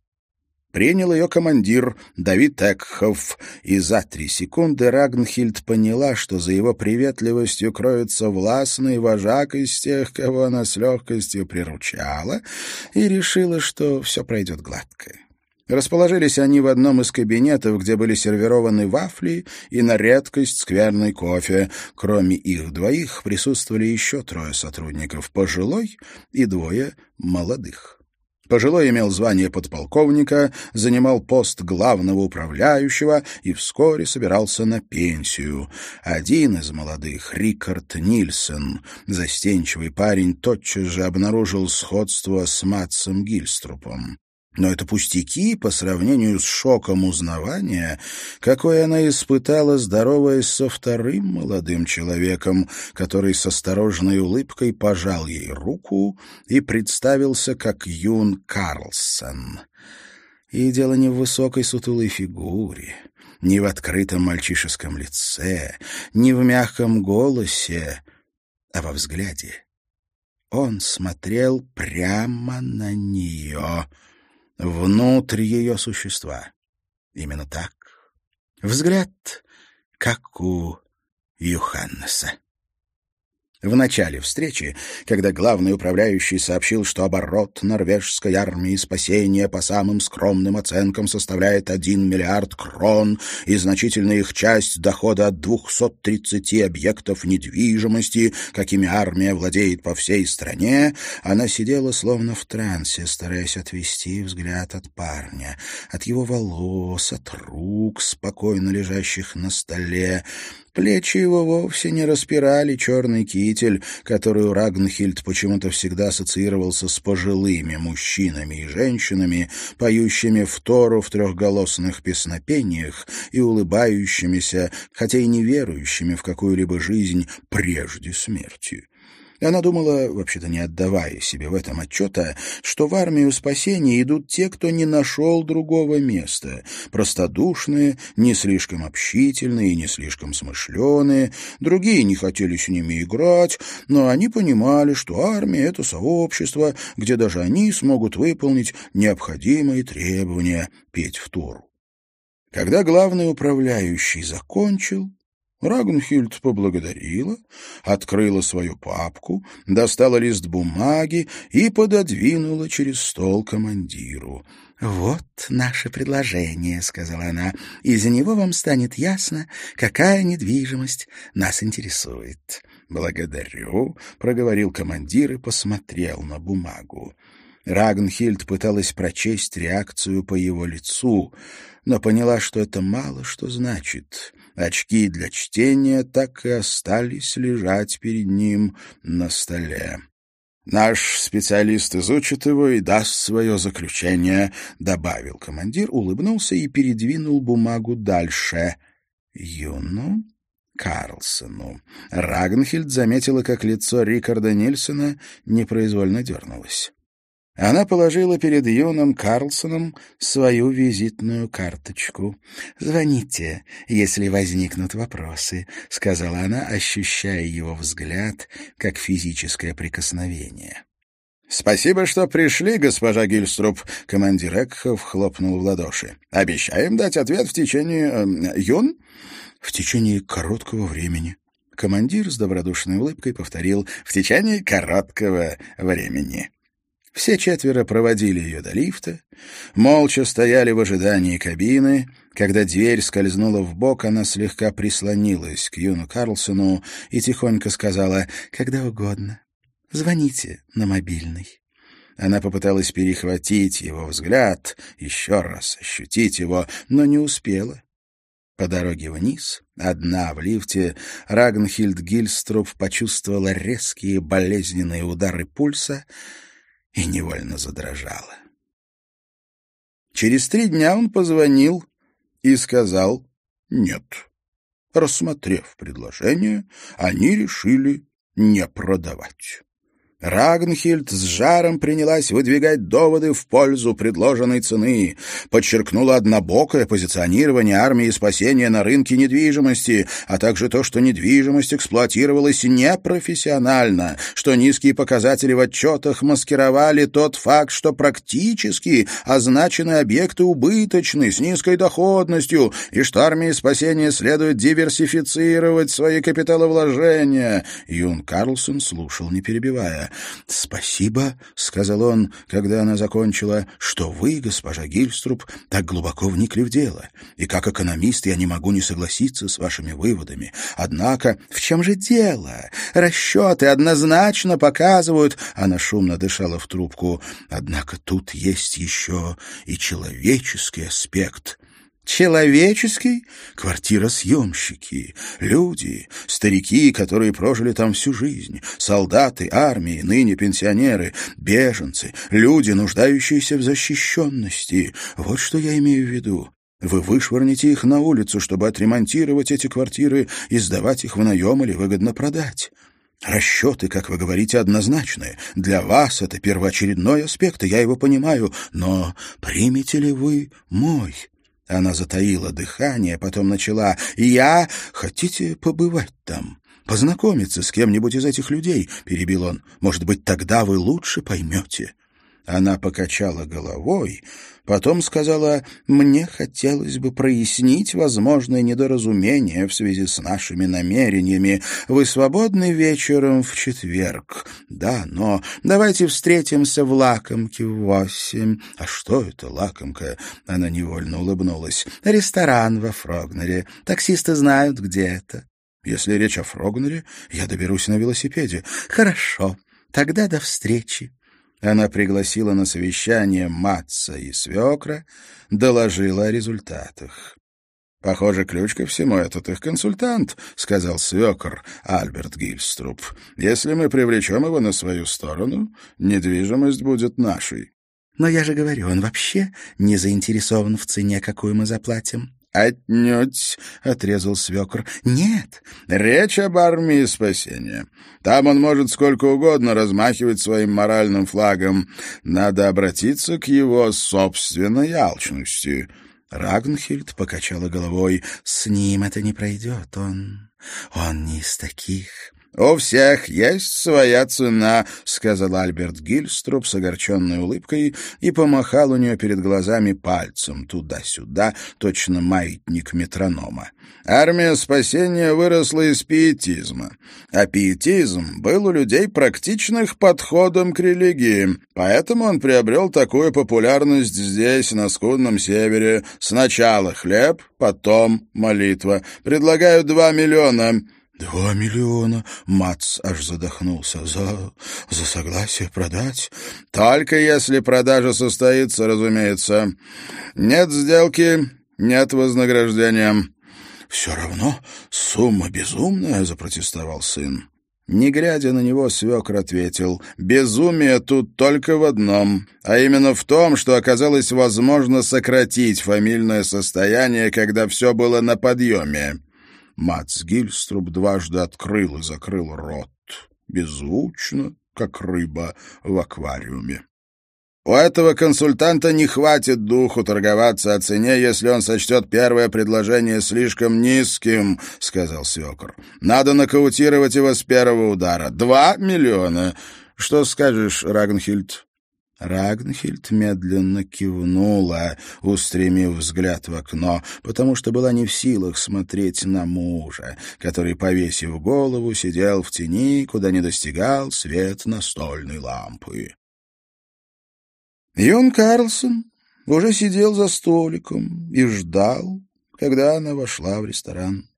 Принял ее командир Давид Экхов, и за три секунды Рагнхильд поняла, что за его приветливостью кроется властный вожак из тех, кого она с легкостью приручала, и решила, что все пройдет гладко. Расположились они в одном из кабинетов, где были сервированы вафли и на редкость скверный кофе. Кроме их двоих присутствовали еще трое сотрудников, пожилой и двое молодых. Пожилой имел звание подполковника, занимал пост главного управляющего и вскоре собирался на пенсию. Один из молодых, Рикард Нильсон, застенчивый парень, тотчас же обнаружил сходство с Матсом Гильструпом. Но это пустяки по сравнению с шоком узнавания, какое она испытала, здороваясь со вторым молодым человеком, который с осторожной улыбкой пожал ей руку и представился как Юн Карлсон. И дело не в высокой сутулой фигуре, не в открытом мальчишеском лице, не в мягком голосе, а во взгляде. Он смотрел прямо на нее — внутрь ее существа. Именно так. Взгляд, как у Юханнеса. В начале встречи, когда главный управляющий сообщил, что оборот норвежской армии спасения по самым скромным оценкам составляет 1 миллиард крон, и значительная их часть дохода от 230 объектов недвижимости, какими армия владеет по всей стране, она сидела словно в трансе, стараясь отвести взгляд от парня, от его волос, от рук, спокойно лежащих на столе, Плечи его вовсе не распирали черный китель, который Рагнхильд почему-то всегда ассоциировался с пожилыми мужчинами и женщинами, поющими в Тору в трехголосных песнопениях и улыбающимися, хотя и не верующими в какую-либо жизнь прежде смерти. И она думала, вообще-то не отдавая себе в этом отчета, что в армию спасения идут те, кто не нашел другого места, простодушные, не слишком общительные не слишком смышленые, другие не хотели с ними играть, но они понимали, что армия — это сообщество, где даже они смогут выполнить необходимые требования петь в Тору. Когда главный управляющий закончил, Рагнхильд поблагодарила, открыла свою папку, достала лист бумаги и пододвинула через стол командиру. «Вот наше предложение», — сказала она. «Из него вам станет ясно, какая недвижимость нас интересует». «Благодарю», — проговорил командир и посмотрел на бумагу. Рагнхильд пыталась прочесть реакцию по его лицу, но поняла, что это мало что значит. Очки для чтения так и остались лежать перед ним на столе. «Наш специалист изучит его и даст свое заключение», — добавил командир, улыбнулся и передвинул бумагу дальше. «Юну?» Карлсону. Рагнхильд заметила, как лицо Рикарда Нильсона непроизвольно дернулось. Она положила перед юным Карлсоном свою визитную карточку. «Звоните, если возникнут вопросы», — сказала она, ощущая его взгляд как физическое прикосновение. «Спасибо, что пришли, госпожа Гильструп», — командир Экхов хлопнул в ладоши. «Обещаем дать ответ в течение... Э, юн?» «В течение короткого времени». Командир с добродушной улыбкой повторил «в течение короткого времени». Все четверо проводили ее до лифта, молча стояли в ожидании кабины. Когда дверь скользнула в бок, она слегка прислонилась к Юну Карлсону и тихонько сказала «Когда угодно. Звоните на мобильный». Она попыталась перехватить его взгляд, еще раз ощутить его, но не успела. По дороге вниз, одна в лифте, Рагнхильд Гильструп почувствовала резкие болезненные удары пульса — и невольно задрожала. Через три дня он позвонил и сказал «нет». Рассмотрев предложение, они решили не продавать. Рагнхильд с жаром принялась выдвигать доводы в пользу предложенной цены, подчеркнула однобокое позиционирование армии спасения на рынке недвижимости, а также то, что недвижимость эксплуатировалась непрофессионально, что низкие показатели в отчетах маскировали тот факт, что практически означенные объекты убыточны, с низкой доходностью, и что армии спасения следует диверсифицировать свои капиталовложения. Юн Карлсон слушал, не перебивая. «Спасибо», — сказал он, когда она закончила, «что вы, госпожа Гильструб, так глубоко вникли в дело. И как экономист я не могу не согласиться с вашими выводами. Однако в чем же дело? Расчеты однозначно показывают...» Она шумно дышала в трубку. «Однако тут есть еще и человеческий аспект». Человеческий? Квартиросъемщики, люди, старики, которые прожили там всю жизнь, солдаты, армии, ныне пенсионеры, беженцы, люди, нуждающиеся в защищенности. Вот что я имею в виду. Вы вышвырнете их на улицу, чтобы отремонтировать эти квартиры и сдавать их в наем или выгодно продать. Расчеты, как вы говорите, однозначные. Для вас это первоочередной аспект, и я его понимаю. Но примете ли вы мой? Она затаила дыхание, потом начала. «Я... Хотите побывать там? Познакомиться с кем-нибудь из этих людей?» — перебил он. «Может быть, тогда вы лучше поймете». Она покачала головой, потом сказала, «Мне хотелось бы прояснить возможное недоразумение в связи с нашими намерениями. Вы свободны вечером в четверг?» «Да, но давайте встретимся в лакомке в восемь». «А что это лакомка?» Она невольно улыбнулась. «Ресторан во Фрогнере. Таксисты знают, где это». «Если речь о Фрогнере, я доберусь на велосипеде». «Хорошо. Тогда до встречи». Она пригласила на совещание Матца и свекра, доложила о результатах. «Похоже, ключ ко всему этот их консультант», — сказал свекр Альберт Гильструб. «Если мы привлечем его на свою сторону, недвижимость будет нашей». «Но я же говорю, он вообще не заинтересован в цене, какую мы заплатим». «Отнюдь», — отрезал свекр. «Нет, речь об армии спасения. Там он может сколько угодно размахивать своим моральным флагом. Надо обратиться к его собственной алчности». Рагнхильд покачала головой. «С ним это не пройдет. Он... он не из таких. «У всех есть своя цена», — сказал Альберт Гильструб с огорченной улыбкой и помахал у нее перед глазами пальцем туда-сюда, точно маятник метронома. Армия спасения выросла из пиетизма, а пиетизм был у людей практичных подходом к религии, поэтому он приобрел такую популярность здесь, на скудном севере. Сначала хлеб, потом молитва. Предлагаю два миллиона. «Два миллиона!» — Мац аж задохнулся. «За... за согласие продать?» «Только если продажа состоится, разумеется. Нет сделки, нет вознаграждения». «Все равно сумма безумная», — запротестовал сын. Не глядя на него, свекр ответил, «Безумие тут только в одном, а именно в том, что оказалось возможно сократить фамильное состояние, когда все было на подъеме. Мац Гильструб дважды открыл и закрыл рот, беззвучно, как рыба в аквариуме. У этого консультанта не хватит духу торговаться о цене, если он сочтет первое предложение слишком низким, — сказал свекор. Надо нокаутировать его с первого удара. Два миллиона. Что скажешь, Рагнхильд? Рагнхильд медленно кивнула, устремив взгляд в окно, потому что была не в силах смотреть на мужа, который, повесив голову, сидел в тени, куда не достигал свет настольной лампы. Юн Карлсон уже сидел за столиком и ждал, когда она вошла в ресторан.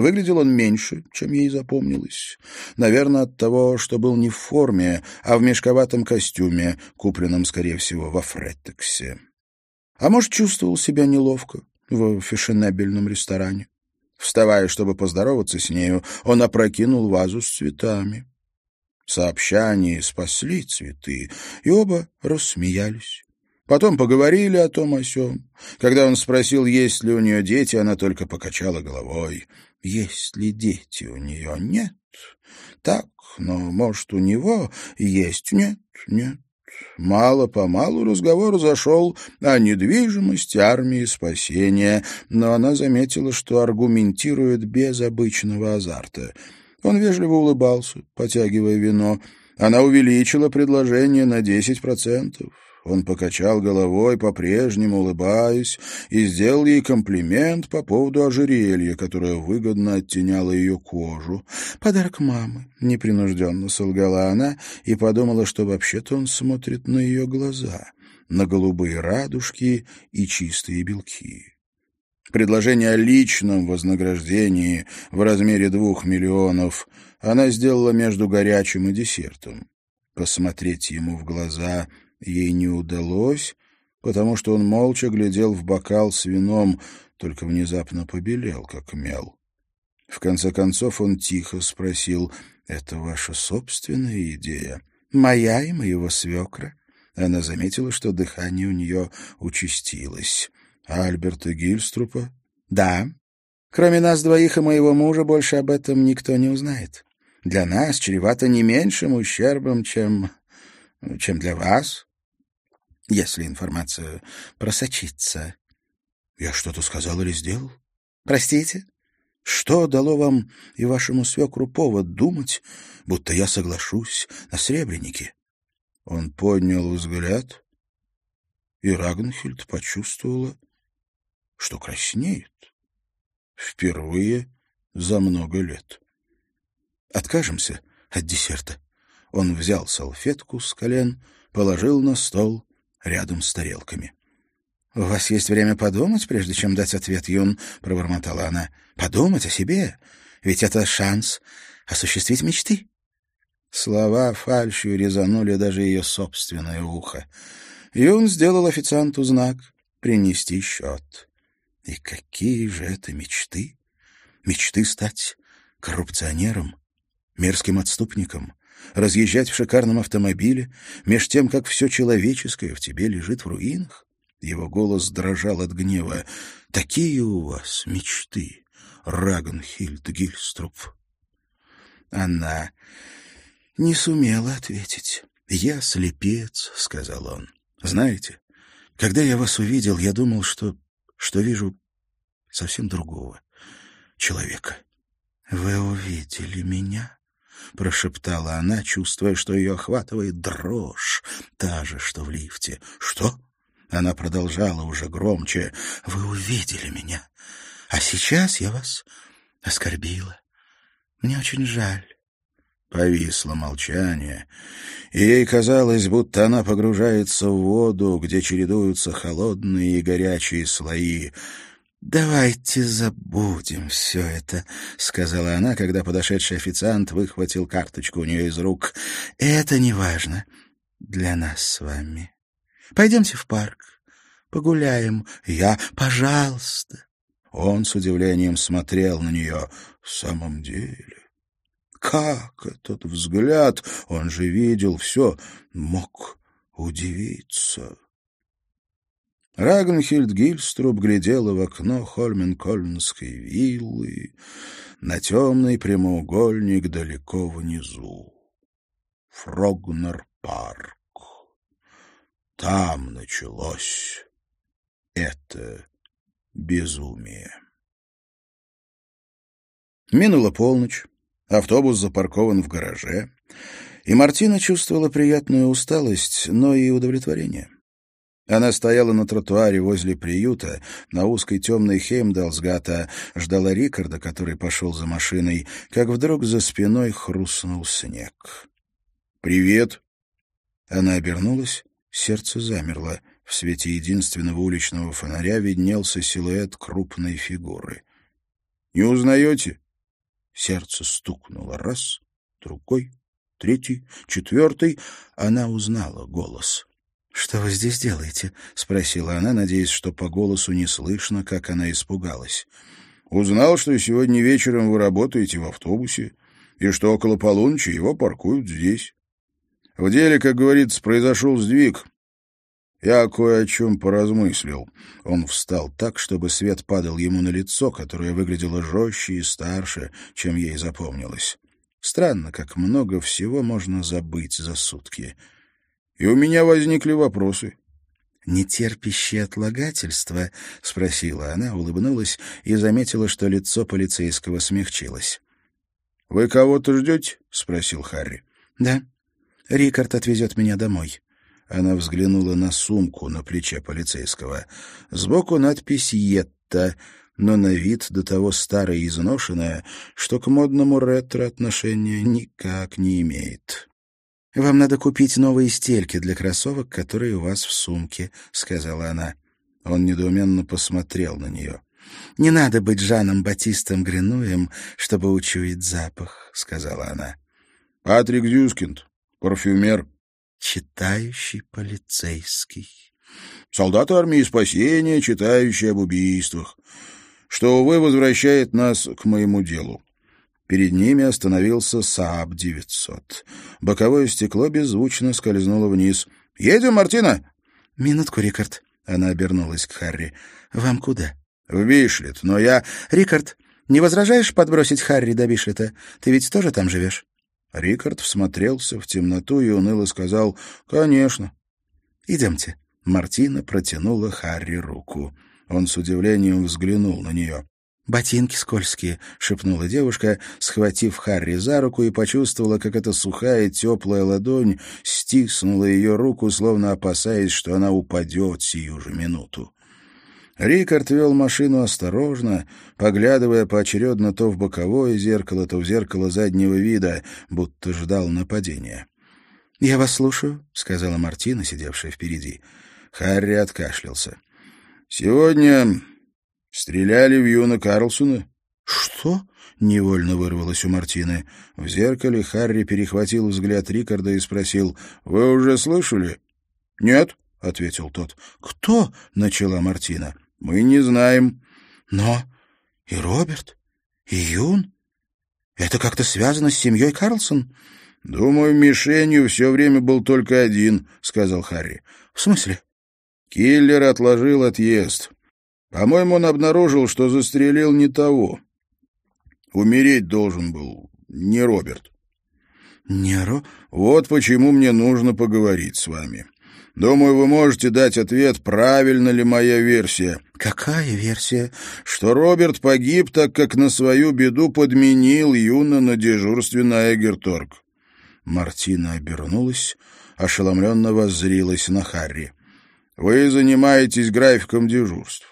Выглядел он меньше, чем ей запомнилось. Наверное, от того, что был не в форме, а в мешковатом костюме, купленном, скорее всего, во Фреттексе. А может, чувствовал себя неловко в фешенебельном ресторане. Вставая, чтобы поздороваться с нею, он опрокинул вазу с цветами. Сообщания спасли цветы, и оба рассмеялись. Потом поговорили о том о сём. Когда он спросил, есть ли у нее дети, она только покачала головой. Есть ли дети у нее? Нет. Так, но, может, у него есть? Нет, нет. Мало-помалу разговор зашел о недвижимости армии спасения, но она заметила, что аргументирует без обычного азарта. Он вежливо улыбался, потягивая вино. Она увеличила предложение на десять процентов. Он покачал головой, по-прежнему улыбаясь, и сделал ей комплимент по поводу ожерелья, которое выгодно оттеняло ее кожу. «Подарок мамы», — непринужденно солгала она и подумала, что вообще-то он смотрит на ее глаза, на голубые радужки и чистые белки. Предложение о личном вознаграждении в размере двух миллионов она сделала между горячим и десертом. Посмотреть ему в глаза ей не удалось, потому что он молча глядел в бокал с вином, только внезапно побелел, как мел. В конце концов он тихо спросил, «Это ваша собственная идея?» «Моя и моего свекра». Она заметила, что дыхание у нее участилось. «А Альберта Гильструпа?» «Да. Кроме нас двоих и моего мужа больше об этом никто не узнает. Для нас чревато не меньшим ущербом, чем... чем для вас если информация просочится. Я что-то сказал или сделал? Простите? Что дало вам и вашему свекру повод думать, будто я соглашусь на сребреники? Он поднял взгляд, и Рагнхильд почувствовала, что краснеет. Впервые за много лет. Откажемся от десерта. Он взял салфетку с колен, положил на стол рядом с тарелками. — У вас есть время подумать, прежде чем дать ответ, Юн, — пробормотала она. — Подумать о себе, ведь это шанс осуществить мечты. Слова фальшью резанули даже ее собственное ухо. Юн сделал официанту знак «принести счет». И какие же это мечты? Мечты стать коррупционером, мерзким отступником, разъезжать в шикарном автомобиле, меж тем, как все человеческое в тебе лежит в руинах? Его голос дрожал от гнева. «Такие у вас мечты, Рагнхильд Гильструп». Она не сумела ответить. «Я слепец», — сказал он. «Знаете, когда я вас увидел, я думал, что, что вижу совсем другого человека». «Вы увидели меня?» — прошептала она, чувствуя, что ее охватывает дрожь, та же, что в лифте. «Что?» Она продолжала уже громче. «Вы увидели меня, а сейчас я вас оскорбила. Мне очень жаль». Повисло молчание, и ей казалось, будто она погружается в воду, где чередуются холодные и горячие слои. «Давайте забудем все это», — сказала она, когда подошедший официант выхватил карточку у нее из рук. «Это не важно для нас с вами. Пойдемте в парк, погуляем. Я, пожалуйста». Он с удивлением смотрел на нее. «В самом деле...» Как этот взгляд, он же видел все, мог удивиться? Рагнхильд Гильструб глядела в окно Хольменкольнской виллы на темный прямоугольник далеко внизу. Фрогнер-парк. Там началось это безумие. Минула полночь, автобус запаркован в гараже, и Мартина чувствовала приятную усталость, но и удовлетворение. Она стояла на тротуаре возле приюта, на узкой темной Хеймдалсгата, ждала Рикарда, который пошел за машиной, как вдруг за спиной хрустнул снег. «Привет!» Она обернулась, сердце замерло. В свете единственного уличного фонаря виднелся силуэт крупной фигуры. «Не узнаете?» Сердце стукнуло раз, другой, третий, четвертый. Она узнала голос. «Что вы здесь делаете?» — спросила она, надеясь, что по голосу не слышно, как она испугалась. «Узнал, что сегодня вечером вы работаете в автобусе, и что около полуночи его паркуют здесь. В деле, как говорится, произошел сдвиг. Я кое о чем поразмыслил». Он встал так, чтобы свет падал ему на лицо, которое выглядело жестче и старше, чем ей запомнилось. Странно, как много всего можно забыть за сутки. И у меня возникли вопросы. «Нетерпящее отлагательство?» — спросила она, улыбнулась и заметила, что лицо полицейского смягчилось. «Вы кого-то ждете?» — спросил Харри. «Да. Рикард отвезет меня домой». Она взглянула на сумку на плече полицейского. Сбоку надпись «Етта», но на вид до того старая и изношенная, что к модному ретро отношения никак не имеет. «Вам надо купить новые стельки для кроссовок, которые у вас в сумке», — сказала она. Он недоуменно посмотрел на нее. «Не надо быть Жаном Батистом Гринуем, чтобы учуять запах», — сказала она. «Патрик Дюскинд, парфюмер». «Читающий полицейский». «Солдаты армии спасения, читающий об убийствах. Что, увы, возвращает нас к моему делу. Перед ними остановился СААБ-900. Боковое стекло беззвучно скользнуло вниз. «Едем, Мартина?» «Минутку, Рикард». Она обернулась к Харри. «Вам куда?» «В Бишлет, но я...» «Рикард, не возражаешь подбросить Харри до Бишлета? Ты ведь тоже там живешь?» Рикард всмотрелся в темноту и уныло сказал «Конечно». «Идемте». Мартина протянула Харри руку. Он с удивлением взглянул на нее. «Ботинки скользкие», — шепнула девушка, схватив Харри за руку и почувствовала, как эта сухая теплая ладонь стиснула ее руку, словно опасаясь, что она упадет сию же минуту. Рикард вел машину осторожно, поглядывая поочередно то в боковое зеркало, то в зеркало заднего вида, будто ждал нападения. «Я вас слушаю», — сказала Мартина, сидевшая впереди. Харри откашлялся. «Сегодня Стреляли в Юна Карлсона. Что? Невольно вырвалось у Мартины. В зеркале Харри перехватил взгляд Рикарда и спросил, «Вы уже слышали?» «Нет», — ответил тот. «Кто?» — начала Мартина. «Мы не знаем». «Но и Роберт, и Юн? Это как-то связано с семьей Карлсон?» «Думаю, мишенью все время был только один», — сказал Харри. «В смысле?» «Киллер отложил отъезд. По-моему, он обнаружил, что застрелил не того. Умереть должен был не Роберт. Не Ро... Вот почему мне нужно поговорить с вами. Думаю, вы можете дать ответ, правильно ли моя версия. Какая версия? Что Роберт погиб, так как на свою беду подменил Юна на дежурстве на Эгерторг. Мартина обернулась, ошеломленно воззрилась на Харри. «Вы занимаетесь графиком дежурств.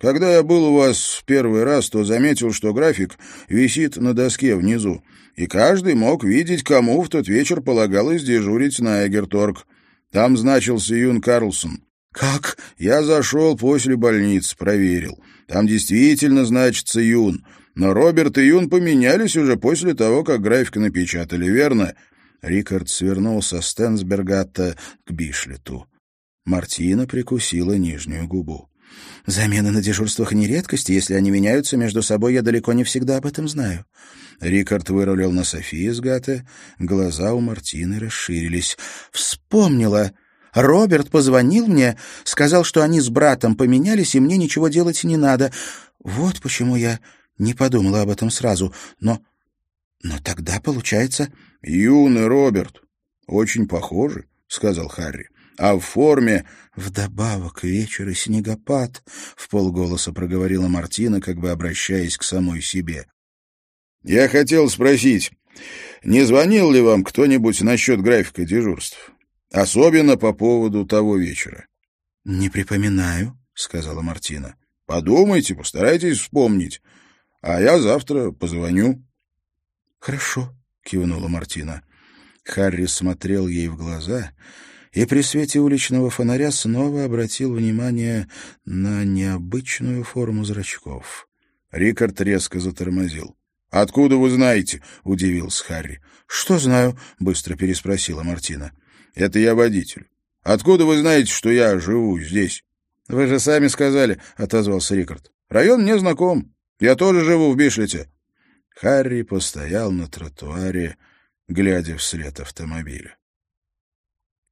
Когда я был у вас в первый раз, то заметил, что график висит на доске внизу, и каждый мог видеть, кому в тот вечер полагалось дежурить на Эгерторг. Там значился Юн Карлсон. «Как?» Я зашел после больницы, проверил. Там действительно значится Юн. Но Роберт и Юн поменялись уже после того, как график напечатали, верно?» Рикард свернул со Стенсбергата к Бишлету. Мартина прикусила нижнюю губу. Замены на дежурствах не редкость, если они меняются между собой, я далеко не всегда об этом знаю. Рикард вырулил на Софии с Гаты, глаза у Мартины расширились. Вспомнила. Роберт позвонил мне, сказал, что они с братом поменялись, и мне ничего делать не надо. Вот почему я не подумала об этом сразу. Но... но тогда получается... — Юный Роберт. Очень похожи, — сказал Харри а в форме... «Вдобавок вечер и снегопад», — в полголоса проговорила Мартина, как бы обращаясь к самой себе. «Я хотел спросить, не звонил ли вам кто-нибудь насчет графика дежурств? Особенно по поводу того вечера?» «Не припоминаю», — сказала Мартина. «Подумайте, постарайтесь вспомнить, а я завтра позвоню». «Хорошо», — кивнула Мартина. Харри смотрел ей в глаза и при свете уличного фонаря снова обратил внимание на необычную форму зрачков. Рикард резко затормозил. «Откуда вы знаете?» — удивился Харри. «Что знаю?» — быстро переспросила Мартина. «Это я водитель. Откуда вы знаете, что я живу здесь?» «Вы же сами сказали», — отозвался Рикард. «Район мне знаком. Я тоже живу в Бишлете». Харри постоял на тротуаре, глядя вслед автомобиля.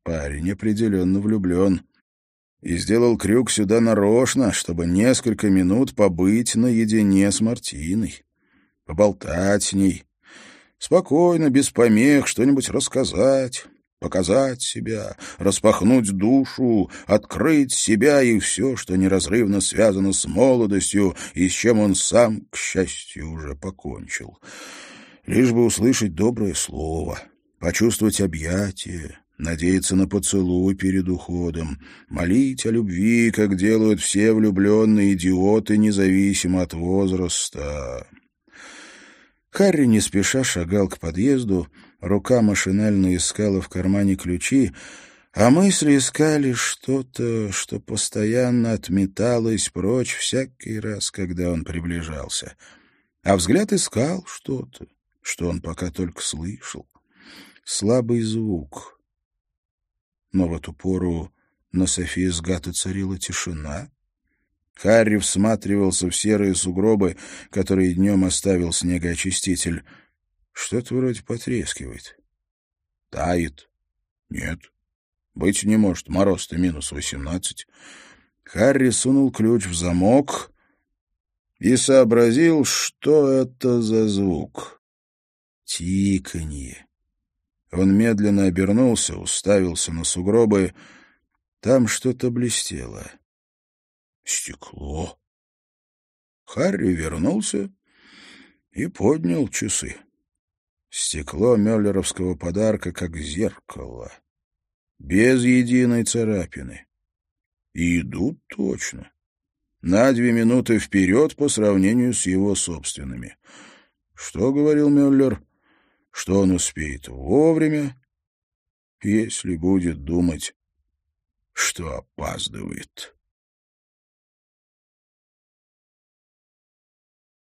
Парень определенно влюблен. И сделал крюк сюда нарочно, чтобы несколько минут побыть наедине с Мартиной, поболтать с ней. Спокойно, без помех, что-нибудь рассказать, показать себя, распахнуть душу, открыть себя и все, что неразрывно связано с молодостью и с чем он сам, к счастью, уже покончил. Лишь бы услышать доброе слово, почувствовать объятие, надеяться на поцелуй перед уходом, молить о любви, как делают все влюбленные идиоты, независимо от возраста. Харри не спеша шагал к подъезду, рука машинально искала в кармане ключи, а мысли искали что-то, что постоянно отметалось прочь всякий раз, когда он приближался. А взгляд искал что-то, что он пока только слышал. Слабый звук. Но в эту пору на Софии с Гата царила тишина. Харри всматривался в серые сугробы, которые днем оставил снегоочиститель. Что-то вроде потрескивает. Тает. Нет. Быть не может. Мороз-то минус восемнадцать. Харри сунул ключ в замок и сообразил, что это за звук. Тиканье. Он медленно обернулся, уставился на сугробы. Там что-то блестело. Стекло. Харри вернулся и поднял часы. Стекло мюллеровского подарка как зеркало, без единой царапины. И идут точно. На две минуты вперед по сравнению с его собственными. Что говорил Мюллер? Что он успеет вовремя, если будет думать, что опаздывает.